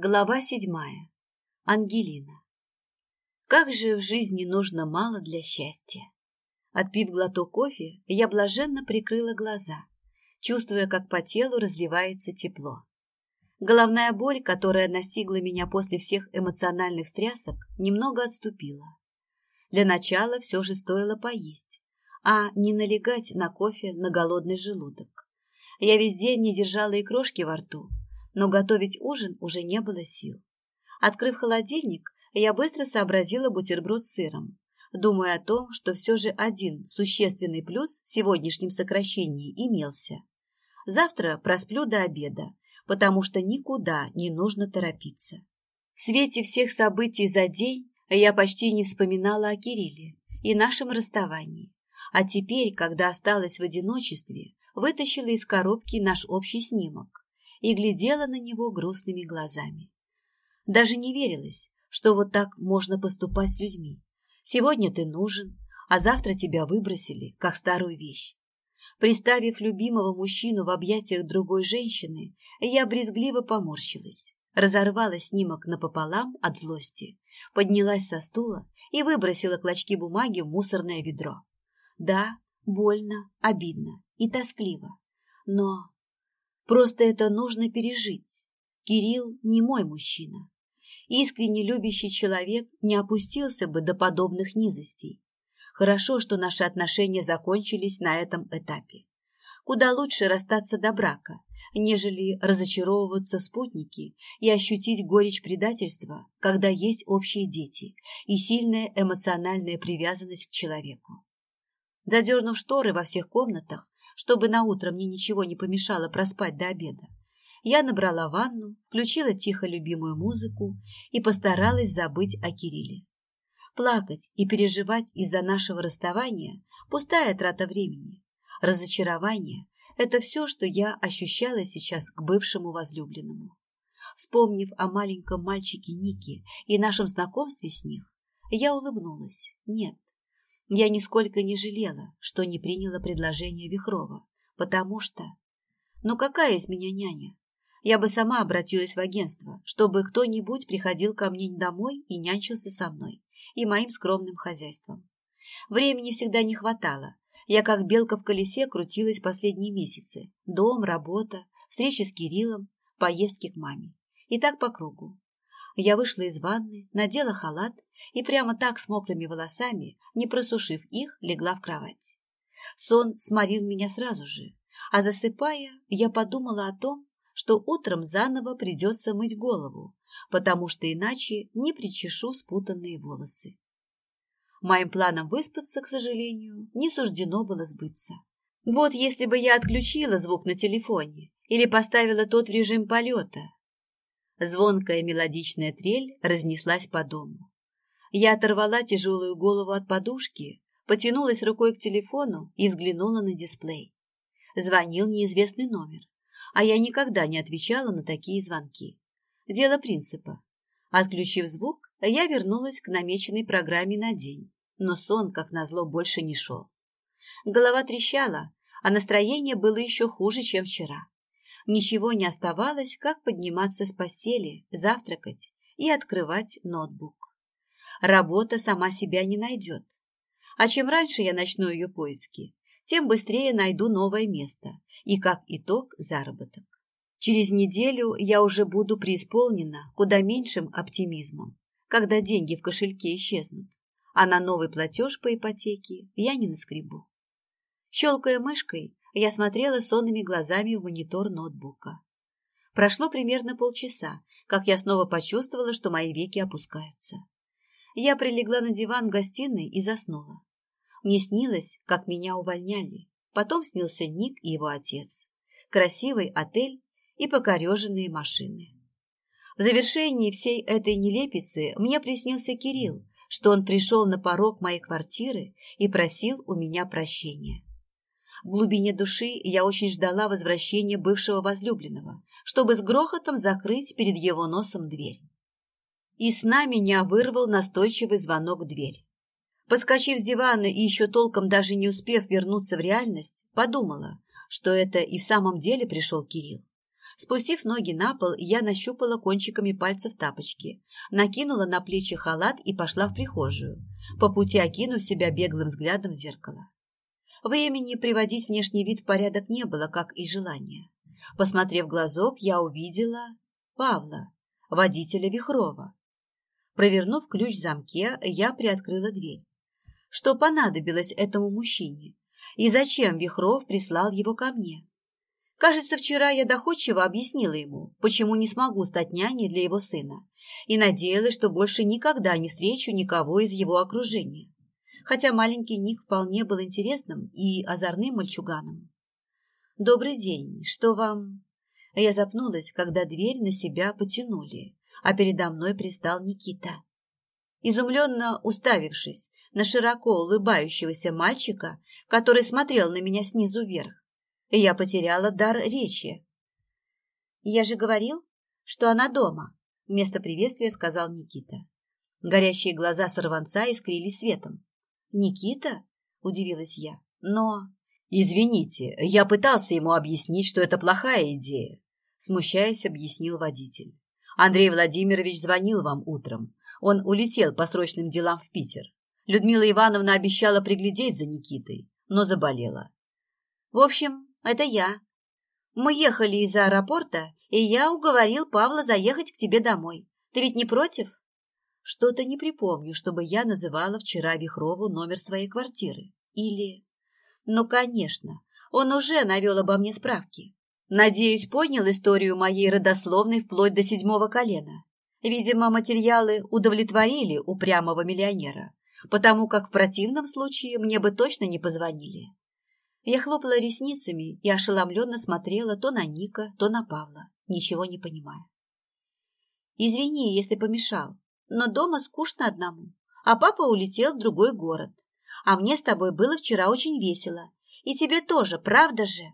Глава седьмая. Ангелина. Как же в жизни нужно мало для счастья. Отпив глоток кофе, я блаженно прикрыла глаза, чувствуя, как по телу разливается тепло. Головная боль, которая настигла меня после всех эмоциональных встрясок, немного отступила. Для начала все же стоило поесть, а не налегать на кофе на голодный желудок. Я весь день не держала и крошки во рту, но готовить ужин уже не было сил. Открыв холодильник, я быстро сообразила бутерброд с сыром, думая о том, что все же один существенный плюс в сегодняшнем сокращении имелся. Завтра просплю до обеда, потому что никуда не нужно торопиться. В свете всех событий за день я почти не вспоминала о Кирилле и нашем расставании. А теперь, когда осталась в одиночестве, вытащила из коробки наш общий снимок и глядела на него грустными глазами. Даже не верилось, что вот так можно поступать с людьми. Сегодня ты нужен, а завтра тебя выбросили, как старую вещь. Приставив любимого мужчину в объятиях другой женщины, я брезгливо поморщилась, разорвала снимок напополам от злости, поднялась со стула и выбросила клочки бумаги в мусорное ведро. Да, больно, обидно и тоскливо, но Просто это нужно пережить. Кирилл не мой мужчина. Искренне любящий человек не опустился бы до подобных низостей. Хорошо, что наши отношения закончились на этом этапе. Куда лучше расстаться до брака, нежели разочаровываться в спутнике и ощутить горечь предательства, когда есть общие дети и сильная эмоциональная привязанность к человеку. Задернув шторы во всех комнатах, чтобы на утро мне ничего не помешало проспать до обеда. Я набрала ванну, включила тихо любимую музыку и постаралась забыть о Кирилле. Плакать и переживать из-за нашего расставания – пустая трата времени. Разочарование – это все, что я ощущала сейчас к бывшему возлюбленному. Вспомнив о маленьком мальчике Нике и нашем знакомстве с ним, я улыбнулась. Нет, я нисколько не жалела, что не приняла предложение Вихрова, потому что... Ну какая из меня няня? Я бы сама обратилась в агентство, чтобы кто-нибудь приходил ко мне домой и нянчился со мной и моим скромным хозяйством. Времени всегда не хватало. Я как белка в колесе крутилась последние месяцы. Дом, работа, встречи с Кириллом, поездки к маме. И так по кругу. Я вышла из ванны, надела халат и прямо так с мокрыми волосами, не просушив их, легла в кровать. Сон сморил меня сразу же, а засыпая, я подумала о том, что утром заново придется мыть голову, потому что иначе не причешу спутанные волосы. Моим планам выспаться, к сожалению, не суждено было сбыться. Вот если бы я отключила звук на телефоне или поставила тот в режим полета, Звонкая мелодичная трель разнеслась по дому. Я оторвала тяжелую голову от подушки, потянулась рукой к телефону и взглянула на дисплей. Звонил неизвестный номер, а я никогда не отвечала на такие звонки. Дело принципа. Отключив звук, я вернулась к намеченной программе на день, но сон, как назло, больше не шел. Голова трещала, а настроение было еще хуже, чем вчера. Ничего не оставалось, как подниматься с постели, завтракать и открывать ноутбук. Работа сама себя не найдет. А чем раньше я начну ее поиски, тем быстрее найду новое место и, как итог, заработок. Через неделю я уже буду преисполнена куда меньшим оптимизмом, когда деньги в кошельке исчезнут, а на новый платеж по ипотеке я не наскребу. Щелкая мышкой, я смотрела сонными глазами в монитор ноутбука. Прошло примерно полчаса, как я снова почувствовала, что мои веки опускаются. Я прилегла на диван в гостиной и заснула. Мне снилось, как меня увольняли. Потом снился Ник и его отец. Красивый отель и покореженные машины. В завершении всей этой нелепицы мне приснился Кирилл, что он пришел на порог моей квартиры и просил у меня прощения. В глубине души я очень ждала возвращения бывшего возлюбленного, чтобы с грохотом закрыть перед его носом дверь. И сна меня вырвал настойчивый звонок в дверь. Поскочив с дивана и еще толком даже не успев вернуться в реальность, подумала, что это и в самом деле пришел Кирилл. Спустив ноги на пол, я нащупала кончиками пальцев тапочки, накинула на плечи халат и пошла в прихожую, по пути окинув себя беглым взглядом в зеркало. Времени приводить внешний вид в порядок не было, как и желания. Посмотрев глазок, я увидела Павла, водителя Вихрова. Провернув ключ в замке, я приоткрыла дверь. Что понадобилось этому мужчине? И зачем Вихров прислал его ко мне? Кажется, вчера я доходчиво объяснила ему, почему не смогу стать няней для его сына, и надеялась, что больше никогда не встречу никого из его окружения. Хотя маленький Ник вполне был интересным и озорным мальчуганом. «Добрый день. Что вам...» Я запнулась, когда дверь на себя потянули, а передо мной пристал Никита. Изумленно уставившись на широко улыбающегося мальчика, который смотрел на меня снизу вверх, я потеряла дар речи. «Я же говорил, что она дома», — вместо приветствия сказал Никита. Горящие глаза сорванца искрились светом. «Никита?» — удивилась я. «Но...» «Извините, я пытался ему объяснить, что это плохая идея», — смущаясь, объяснил водитель. «Андрей Владимирович звонил вам утром. Он улетел по срочным делам в Питер. Людмила Ивановна обещала приглядеть за Никитой, но заболела. В общем, это я. Мы ехали из аэропорта, и я уговорил Павла заехать к тебе домой. Ты ведь не против? Что-то не припомню, чтобы я называла вчера Вихрову номер своей квартиры. Или... Ну, конечно, он уже навел обо мне справки. Надеюсь, понял историю моей родословной вплоть до седьмого колена. Видимо, материалы удовлетворили упрямого миллионера, потому как в противном случае мне бы точно не позвонили. Я хлопала ресницами и ошеломленно смотрела то на Ника, то на Павла, ничего не понимая. «Извини, если помешал, но дома скучно одному, а папа улетел в другой город. А мне с тобой было вчера очень весело. И тебе тоже, правда же?»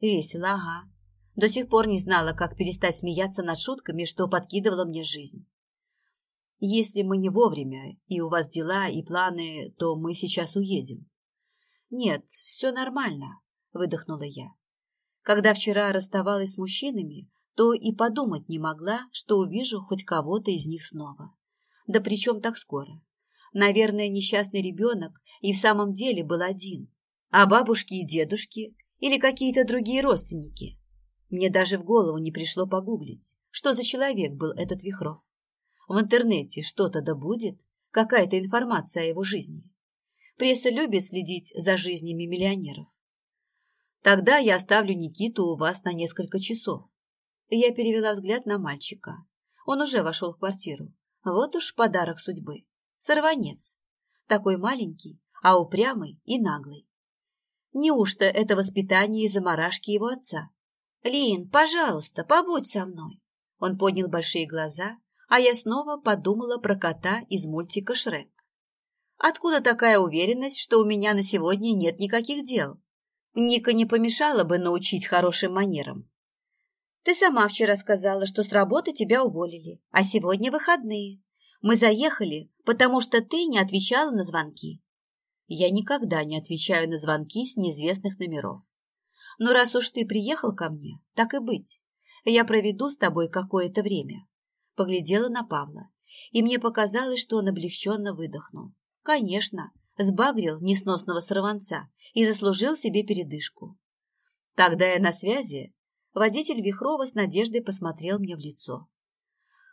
«Весело, ага. До сих пор не знала, как перестать смеяться над шутками, что подкидывала мне жизнь. Если мы не вовремя, и у вас дела и планы, то мы сейчас уедем. «Нет, все нормально», — выдохнула я. Когда вчера расставалась с мужчинами, то и подумать не могла, что увижу хоть кого-то из них снова. Да причем так скоро? Наверное, несчастный ребенок и в самом деле был один. А бабушки и дедушки или какие-то другие родственники? Мне даже в голову не пришло погуглить, что за человек был этот Вихров. В интернете что-то да будет, какая-то информация о его жизни. Пресса любит следить за жизнями миллионеров. Тогда я оставлю Никиту у вас на несколько часов. Я перевела взгляд на мальчика. Он уже вошел в квартиру. Вот уж подарок судьбы. Сорванец. Такой маленький, а упрямый и наглый. Неужто это воспитание и заморашки его отца? «Лин, пожалуйста, побудь со мной!» Он поднял большие глаза, а я снова подумала про кота из мультика «Шрек». Откуда такая уверенность, что у меня на сегодня нет никаких дел? Ника не помешала бы научить хорошим манерам. Ты сама вчера сказала, что с работы тебя уволили, а сегодня выходные. Мы заехали, потому что ты не отвечала на звонки. Я никогда не отвечаю на звонки с неизвестных номеров. Но раз уж ты приехал ко мне, так и быть. Я проведу с тобой какое-то время. Поглядела на Павла, и мне показалось, что он облегченно выдохнул. Конечно, сбагрил несносного сорванца и заслужил себе передышку. Тогда я на связи. Водитель Вихрова с надеждой посмотрел мне в лицо.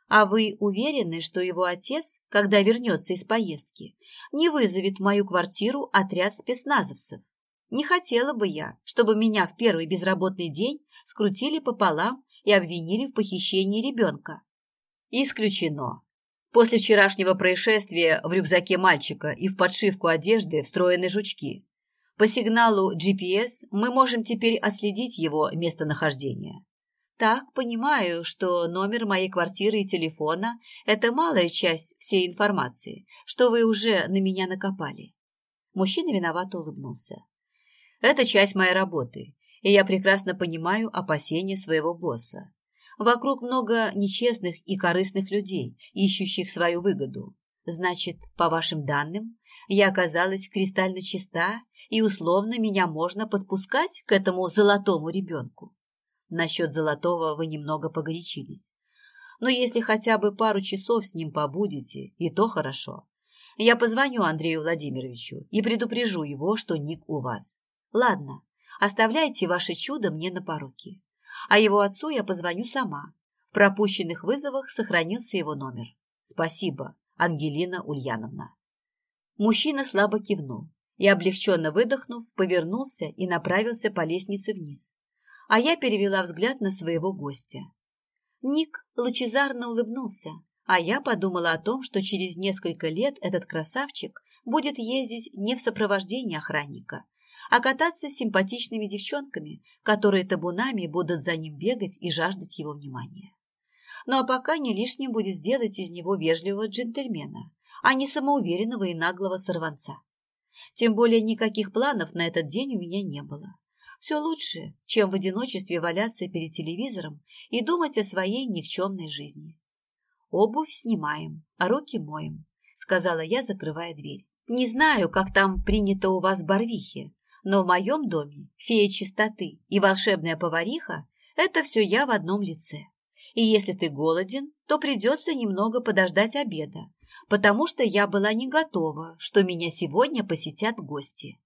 А вы уверены, что его отец, когда вернется из поездки, не вызовет в мою квартиру отряд спецназовцев? Не хотела бы я, чтобы меня в первый безработный день скрутили пополам и обвинили в похищении ребенка. Исключено. После вчерашнего происшествия в рюкзаке мальчика и в подшивку одежды встроены жучки. По сигналу GPS мы можем теперь отследить его местонахождение. Так, понимаю, что номер моей квартиры и телефона – это малая часть всей информации, что вы уже на меня накопали. Мужчина виновато улыбнулся. Это часть моей работы, и я прекрасно понимаю опасения своего босса. Вокруг много нечестных и корыстных людей, ищущих свою выгоду. Значит, по вашим данным, я оказалась кристально чиста, и условно меня можно подпускать к этому золотому ребенку. насчет золотого вы немного погорячились. Но если хотя бы пару часов с ним побудете, и то хорошо. Я позвоню Андрею Владимировичу и предупрежу его, что Ник у вас. Ладно, оставляйте ваше чудо мне на поруки. А его отцу я позвоню сама. В пропущенных вызовах сохранился его номер. Спасибо, Ангелина Ульяновна. Мужчина слабо кивнул и, облегченно выдохнув, повернулся и направился по лестнице вниз. А я перевела взгляд на своего гостя. Ник лучезарно улыбнулся, а я подумала о том, что через несколько лет этот красавчик будет ездить не в сопровождении охранника, а кататься с симпатичными девчонками, которые табунами будут за ним бегать и жаждать его внимания. Ну а пока не лишним будет сделать из него вежливого джентльмена, а не самоуверенного и наглого сорванца. Тем более никаких планов на этот день у меня не было. Все лучше, чем в одиночестве валяться перед телевизором и думать о своей никчемной жизни. «Обувь снимаем, а руки моем», — сказала я, закрывая дверь. «Не знаю, как там принято у вас в Барвихе, но в моем доме фея чистоты и волшебная повариха – это все я в одном лице. И если ты голоден, то придется немного подождать обеда, потому что я была не готова, что меня сегодня посетят гости.